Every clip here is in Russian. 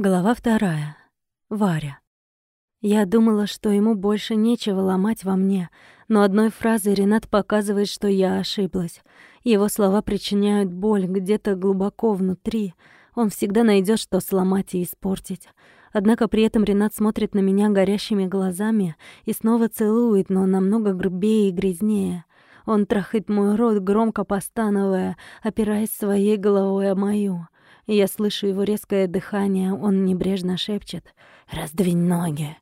Глава вторая. Варя. Я думала, что ему больше нечего ломать во мне, но одной фразой Ренат показывает, что я ошиблась. Его слова причиняют боль где-то глубоко внутри. Он всегда найдет, что сломать и испортить. Однако при этом Ренат смотрит на меня горящими глазами и снова целует, но намного грубее и грязнее. Он трахает мой рот, громко постановая, опираясь своей головой о мою. Я слышу его резкое дыхание, он небрежно шепчет «Раздвинь ноги».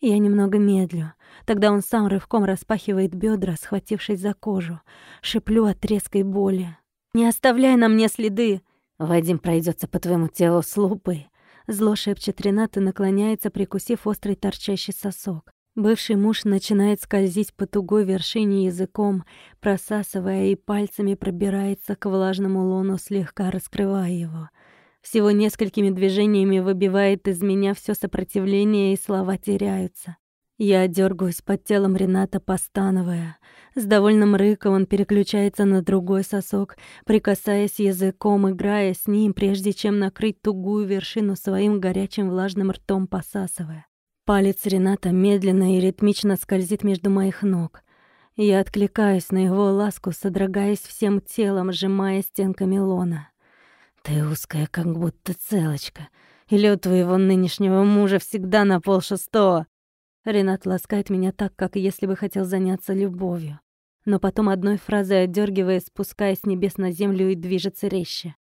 Я немного медлю. Тогда он сам рывком распахивает бедра, схватившись за кожу. Шеплю от резкой боли. «Не оставляй на мне следы!» «Вадим пройдется по твоему телу с лупой». Зло шепчет Ренат и наклоняется, прикусив острый торчащий сосок. Бывший муж начинает скользить по тугой вершине языком, просасывая и пальцами пробирается к влажному лону, слегка раскрывая его — всего несколькими движениями выбивает из меня все сопротивление, и слова теряются. Я дергаюсь под телом Рената, постановая. С довольным рыком он переключается на другой сосок, прикасаясь языком, играя с ним, прежде чем накрыть тугую вершину своим горячим влажным ртом, посасывая. Палец Рената медленно и ритмично скользит между моих ног. Я откликаюсь на его ласку, содрогаясь всем телом, сжимая стенками лона. Ты узкая, как будто целочка. Или у твоего нынешнего мужа всегда на полшестого. Ренат ласкает меня так, как если бы хотел заняться любовью. Но потом одной фразой отдергивая, спускаясь с небес на землю и движется резче.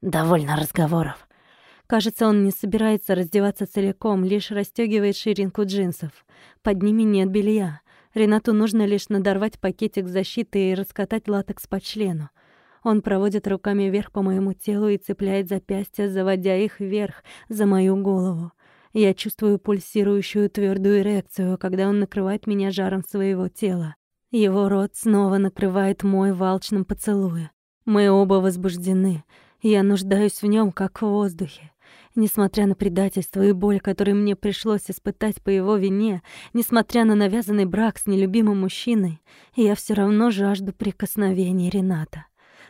«Довольно разговоров». Кажется, он не собирается раздеваться целиком, лишь расстёгивает ширинку джинсов. Под ними нет белья. Ренату нужно лишь надорвать пакетик защиты и раскатать латекс по члену. Он проводит руками вверх по моему телу и цепляет запястья, заводя их вверх за мою голову. Я чувствую пульсирующую твердую эрекцию, когда он накрывает меня жаром своего тела. Его рот снова накрывает мой в поцелуе. Мы оба возбуждены. Я нуждаюсь в нем, как в воздухе. Несмотря на предательство и боль, которые мне пришлось испытать по его вине, несмотря на навязанный брак с нелюбимым мужчиной, я все равно жажду прикосновений Рената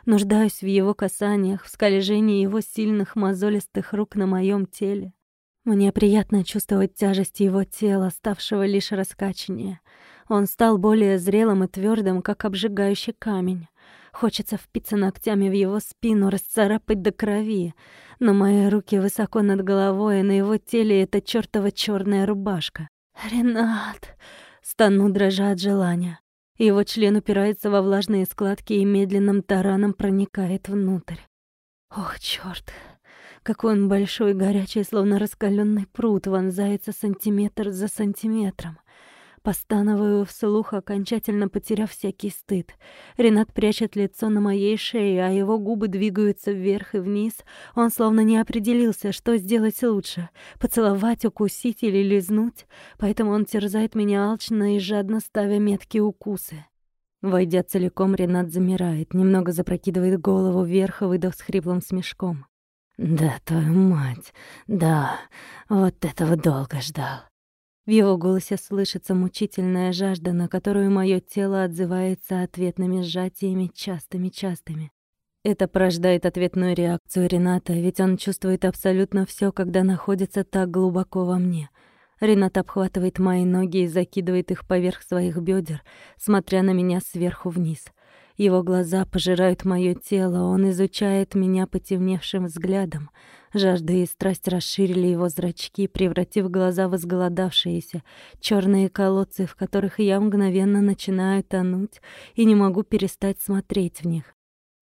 нуждаюсь в его касаниях, в скольжении его сильных мозолистых рук на моем теле. Мне приятно чувствовать тяжесть его тела, ставшего лишь раскачаннее. Он стал более зрелым и твердым, как обжигающий камень. Хочется впиться ногтями в его спину, расцарапать до крови. Но мои руки высоко над головой, и на его теле эта чёртова чёрная рубашка. «Ренат!» — стану дрожа от желания. Его член упирается во влажные складки и медленным тараном проникает внутрь. Ох, чёрт! Какой он большой, горячий, словно раскаленный пруд, вонзается сантиметр за сантиметром. Постановую вслух, окончательно потеряв всякий стыд. Ренат прячет лицо на моей шее, а его губы двигаются вверх и вниз. Он словно не определился, что сделать лучше — поцеловать, укусить или лизнуть. Поэтому он терзает меня алчно и жадно ставя меткие укусы. Войдя целиком, Ренат замирает, немного запрокидывает голову вверх и выдох с хриплым смешком. «Да, твою мать, да, вот этого долго ждал». В его голосе слышится мучительная жажда, на которую мое тело отзывается ответными сжатиями частыми-частыми. Это порождает ответную реакцию Рената, ведь он чувствует абсолютно все, когда находится так глубоко во мне. Ренат обхватывает мои ноги и закидывает их поверх своих бедер, смотря на меня сверху вниз. Его глаза пожирают мое тело, он изучает меня потемневшим взглядом. Жажда и страсть расширили его зрачки, превратив глаза в изголодавшиеся, черные колодцы, в которых я мгновенно начинаю тонуть и не могу перестать смотреть в них.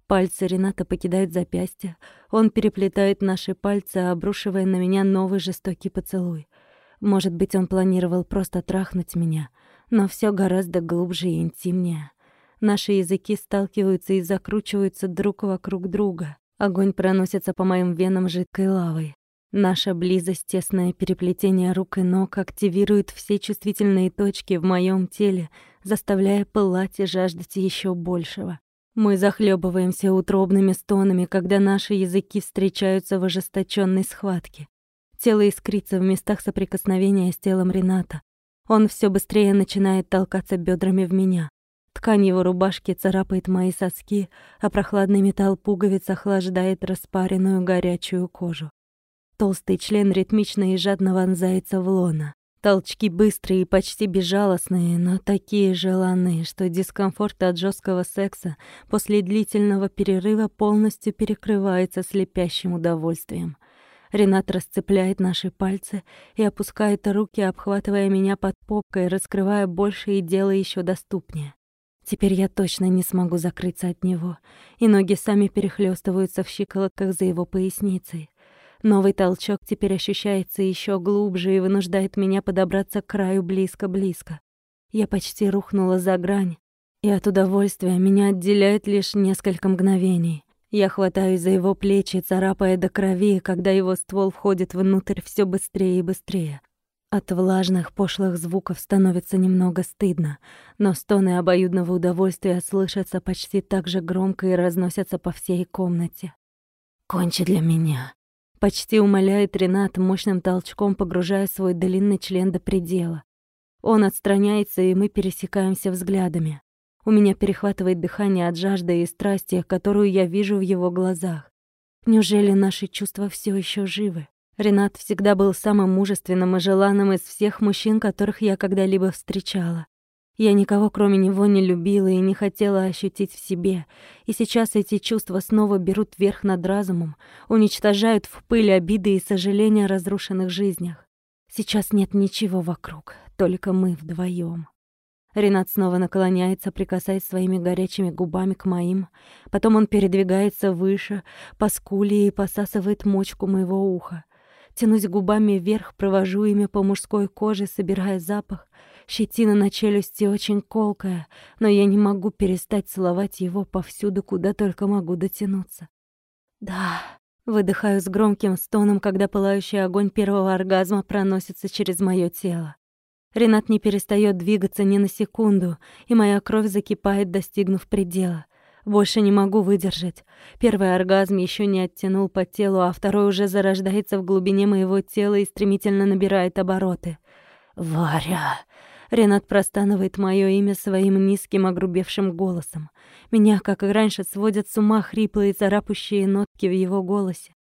Пальцы Рената покидают запястья. Он переплетает наши пальцы, обрушивая на меня новый жестокий поцелуй. Может быть, он планировал просто трахнуть меня, но все гораздо глубже и интимнее. Наши языки сталкиваются и закручиваются друг вокруг друга. Огонь проносится по моим венам жидкой лавой. Наша близость, тесное переплетение рук и ног активирует все чувствительные точки в моем теле, заставляя пылать и жаждать еще большего. Мы захлебываемся утробными стонами, когда наши языки встречаются в ожесточенной схватке. Тело искрится в местах соприкосновения с телом Рената. Он все быстрее начинает толкаться бедрами в меня. Ткань его рубашки царапает мои соски, а прохладный металл пуговиц охлаждает распаренную горячую кожу. Толстый член ритмично и жадно вонзается в лона. Толчки быстрые и почти безжалостные, но такие желанные, что дискомфорт от жесткого секса после длительного перерыва полностью перекрывается слепящим удовольствием. Ренат расцепляет наши пальцы и опускает руки, обхватывая меня под попкой, раскрывая больше и делая еще доступнее. Теперь я точно не смогу закрыться от него, и ноги сами перехлестываются в щиколотках за его поясницей. Новый толчок теперь ощущается еще глубже и вынуждает меня подобраться к краю близко-близко. Я почти рухнула за грань, и от удовольствия меня отделяет лишь несколько мгновений. Я хватаюсь за его плечи, царапая до крови, когда его ствол входит внутрь все быстрее и быстрее. От влажных, пошлых звуков становится немного стыдно, но стоны обоюдного удовольствия слышатся почти так же громко и разносятся по всей комнате. «Кончи для меня», Почти умоляет Ренат, мощным толчком погружая свой длинный член до предела. Он отстраняется, и мы пересекаемся взглядами. У меня перехватывает дыхание от жажды и страсти, которую я вижу в его глазах. Неужели наши чувства все еще живы? Ренат всегда был самым мужественным и желанным из всех мужчин, которых я когда-либо встречала. Я никого кроме него не любила и не хотела ощутить в себе. И сейчас эти чувства снова берут верх над разумом, уничтожают в пыль обиды и сожаления о разрушенных жизнях. Сейчас нет ничего вокруг, только мы вдвоем. Ренат снова наклоняется, прикасаясь своими горячими губами к моим. Потом он передвигается выше, по скуле и посасывает мочку моего уха. Тянусь губами вверх, провожу ими по мужской коже, собирая запах — Щетина на челюсти очень колкая, но я не могу перестать целовать его повсюду, куда только могу дотянуться. «Да», — выдыхаю с громким стоном, когда пылающий огонь первого оргазма проносится через моё тело. Ренат не перестает двигаться ни на секунду, и моя кровь закипает, достигнув предела. Больше не могу выдержать. Первый оргазм еще не оттянул по телу, а второй уже зарождается в глубине моего тела и стремительно набирает обороты. «Варя!» Ренат простанывает мое имя своим низким огрубевшим голосом. Меня, как и раньше, сводят с ума хриплые царапающие нотки в его голосе.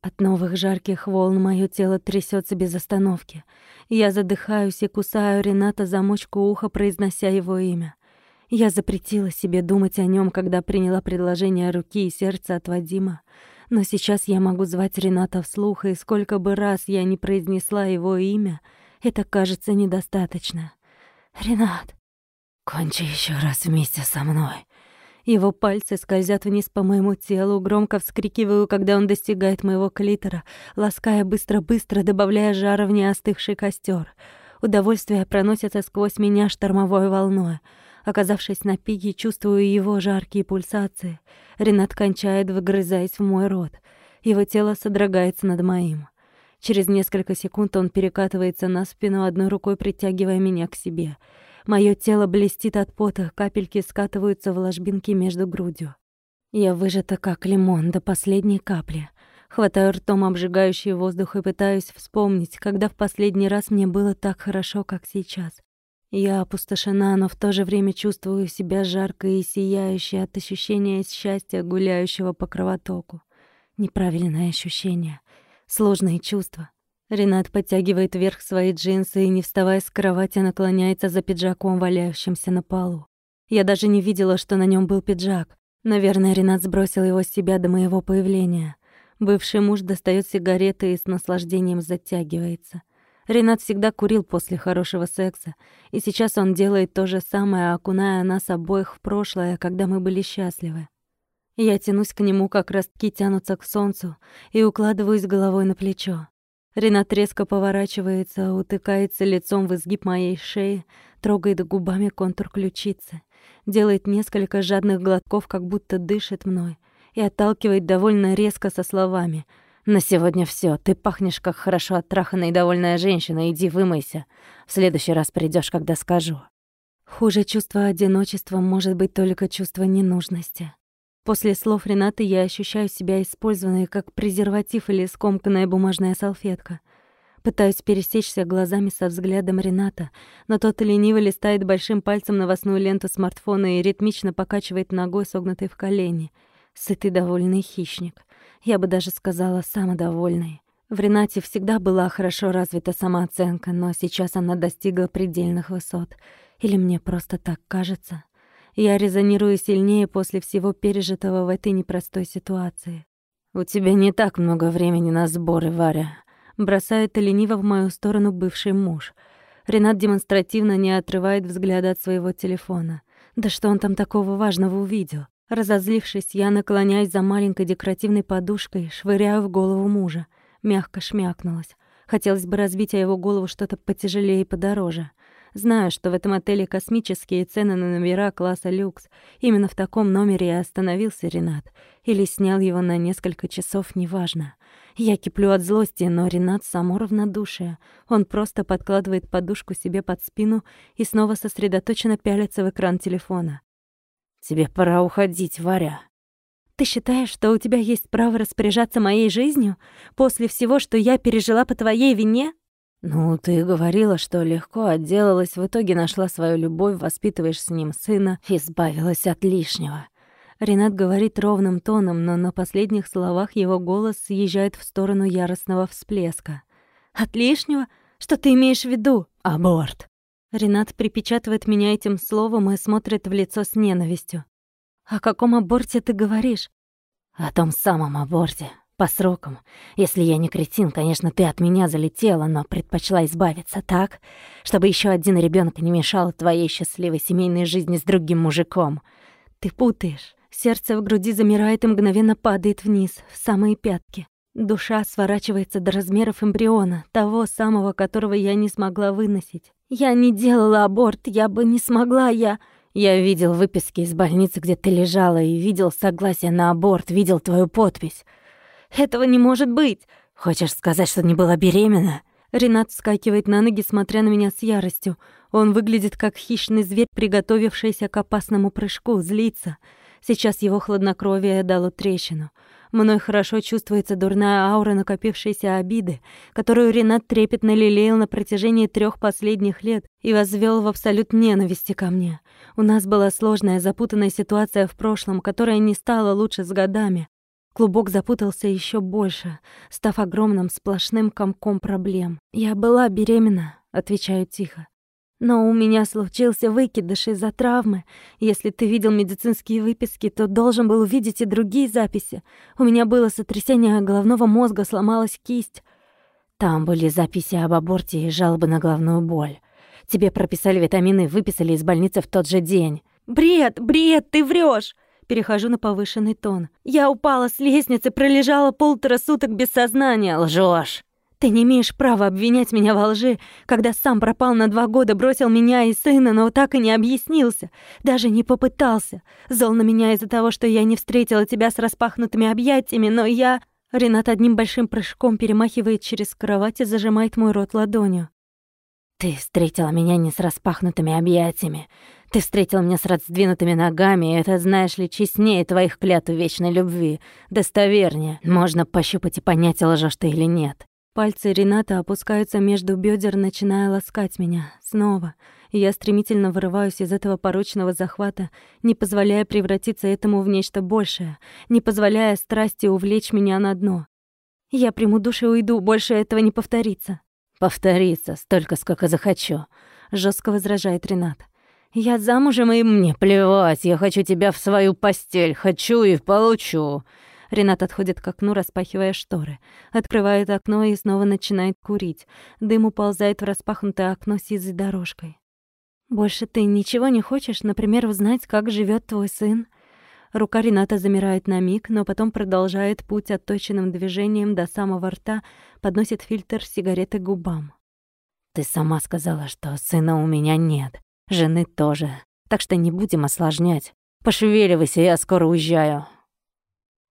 От новых жарких волн мое тело трясется без остановки. Я задыхаюсь и кусаю Рената за мочку уха, произнося его имя. Я запретила себе думать о нем, когда приняла предложение руки и сердца от Вадима. Но сейчас я могу звать Рената вслух, и сколько бы раз я не произнесла его имя, это кажется недостаточно. «Ренат, кончи еще раз вместе со мной». Его пальцы скользят вниз по моему телу, громко вскрикиваю, когда он достигает моего клитора, лаская быстро-быстро, добавляя жара в неостывший костер. Удовольствие проносится сквозь меня штормовой волной. Оказавшись на пике, чувствую его жаркие пульсации. Ренат кончает, выгрызаясь в мой рот. Его тело содрогается над моим. Через несколько секунд он перекатывается на спину, одной рукой притягивая меня к себе. Моё тело блестит от пота, капельки скатываются в ложбинки между грудью. Я выжата как лимон до последней капли. Хватаю ртом обжигающий воздух и пытаюсь вспомнить, когда в последний раз мне было так хорошо, как сейчас. Я опустошена, но в то же время чувствую себя жаркой и сияющей от ощущения счастья, гуляющего по кровотоку. Неправильное ощущение — Сложные чувства. Ренат подтягивает вверх свои джинсы и, не вставая с кровати, наклоняется за пиджаком, валяющимся на полу. Я даже не видела, что на нем был пиджак. Наверное, Ренат сбросил его с себя до моего появления. Бывший муж достает сигареты и с наслаждением затягивается. Ренат всегда курил после хорошего секса, и сейчас он делает то же самое, окуная нас обоих в прошлое, когда мы были счастливы. Я тянусь к нему, как ростки тянутся к солнцу, и укладываюсь головой на плечо. Ренат резко поворачивается, утыкается лицом в изгиб моей шеи, трогает губами контур ключицы, делает несколько жадных глотков, как будто дышит мной, и отталкивает довольно резко со словами «На сегодня все. Ты пахнешь, как хорошо оттраханная и довольная женщина. Иди вымойся. В следующий раз придешь, когда скажу». Хуже чувства одиночества может быть только чувство ненужности. После слов Ренаты я ощущаю себя использованной как презерватив или скомканная бумажная салфетка. Пытаюсь пересечься глазами со взглядом Рената, но тот лениво листает большим пальцем новостную ленту смартфона и ритмично покачивает ногой, согнутой в колени. Сытый довольный хищник. Я бы даже сказала, самодовольный. В Ренате всегда была хорошо развита самооценка, но сейчас она достигла предельных высот. Или мне просто так кажется? Я резонирую сильнее после всего пережитого в этой непростой ситуации. «У тебя не так много времени на сборы, Варя», — бросает лениво в мою сторону бывший муж. Ренат демонстративно не отрывает взгляда от своего телефона. Да что он там такого важного увидел? Разозлившись, я наклоняюсь за маленькой декоративной подушкой, швыряю в голову мужа. Мягко шмякнулась. Хотелось бы разбить о его голову что-то потяжелее и подороже. Знаю, что в этом отеле космические цены на номера класса люкс. Именно в таком номере и остановился Ренат. Или снял его на несколько часов, неважно. Я киплю от злости, но Ренат само равнодушие. Он просто подкладывает подушку себе под спину и снова сосредоточенно пялится в экран телефона. «Тебе пора уходить, Варя». «Ты считаешь, что у тебя есть право распоряжаться моей жизнью после всего, что я пережила по твоей вине?» «Ну, ты говорила, что легко отделалась, в итоге нашла свою любовь, воспитываешь с ним сына, избавилась от лишнего». Ренат говорит ровным тоном, но на последних словах его голос съезжает в сторону яростного всплеска. «От лишнего? Что ты имеешь в виду? Аборт!» Ренат припечатывает меня этим словом и смотрит в лицо с ненавистью. «О каком аборте ты говоришь?» «О том самом аборте, по срокам. Если я не кретин, конечно, ты от меня залетела, но предпочла избавиться так, чтобы еще один ребенок не мешал твоей счастливой семейной жизни с другим мужиком. Ты путаешь. Сердце в груди замирает и мгновенно падает вниз, в самые пятки. Душа сворачивается до размеров эмбриона, того самого, которого я не смогла выносить. Я не делала аборт, я бы не смогла, я... Я видел выписки из больницы, где ты лежала, и видел согласие на аборт, видел твою подпись. Этого не может быть. Хочешь сказать, что не была беременна? Ренат вскакивает на ноги, смотря на меня с яростью. Он выглядит как хищный зверь, приготовившийся к опасному прыжку, злится. Сейчас его хладнокровие дало трещину. Мной хорошо чувствуется дурная аура накопившейся обиды, которую Ренат трепетно лелеял на протяжении трех последних лет и возвел в абсолют ненависти ко мне. У нас была сложная, запутанная ситуация в прошлом, которая не стала лучше с годами. Клубок запутался еще больше, став огромным сплошным комком проблем. «Я была беременна», — отвечаю тихо. «Но у меня случился выкидыш из-за травмы. Если ты видел медицинские выписки, то должен был увидеть и другие записи. У меня было сотрясение головного мозга, сломалась кисть. Там были записи об аборте и жалобы на головную боль. Тебе прописали витамины выписали из больницы в тот же день». «Бред, бред, ты врешь! Перехожу на повышенный тон. «Я упала с лестницы, пролежала полтора суток без сознания. Лжешь!» «Ты не имеешь права обвинять меня во лжи, когда сам пропал на два года, бросил меня и сына, но так и не объяснился, даже не попытался. Зол на меня из-за того, что я не встретила тебя с распахнутыми объятиями, но я...» Ренат одним большим прыжком перемахивает через кровать и зажимает мой рот ладонью. «Ты встретила меня не с распахнутыми объятиями. Ты встретил меня с раздвинутыми ногами, и это, знаешь ли, честнее твоих клятв вечной любви. Достовернее. Можно пощупать и понять, лжешь ты или нет. Пальцы Рената опускаются между бедер, начиная ласкать меня. Снова. Я стремительно вырываюсь из этого порочного захвата, не позволяя превратиться этому в нечто большее, не позволяя страсти увлечь меня на дно. Я приму душ и уйду, больше этого не повторится. «Повторится столько, сколько захочу», — жестко возражает Ренат. Я замужем, и мне плевать. Я хочу тебя в свою постель. Хочу и получу. Ренат отходит к окну, распахивая шторы. Открывает окно и снова начинает курить. Дым уползает в распахнутое окно сизой дорожкой. «Больше ты ничего не хочешь, например, узнать, как живет твой сын?» Рука Рената замирает на миг, но потом продолжает путь отточенным движением до самого рта, подносит фильтр сигареты к губам. «Ты сама сказала, что сына у меня нет. Жены тоже. Так что не будем осложнять. Пошевеливайся, я скоро уезжаю.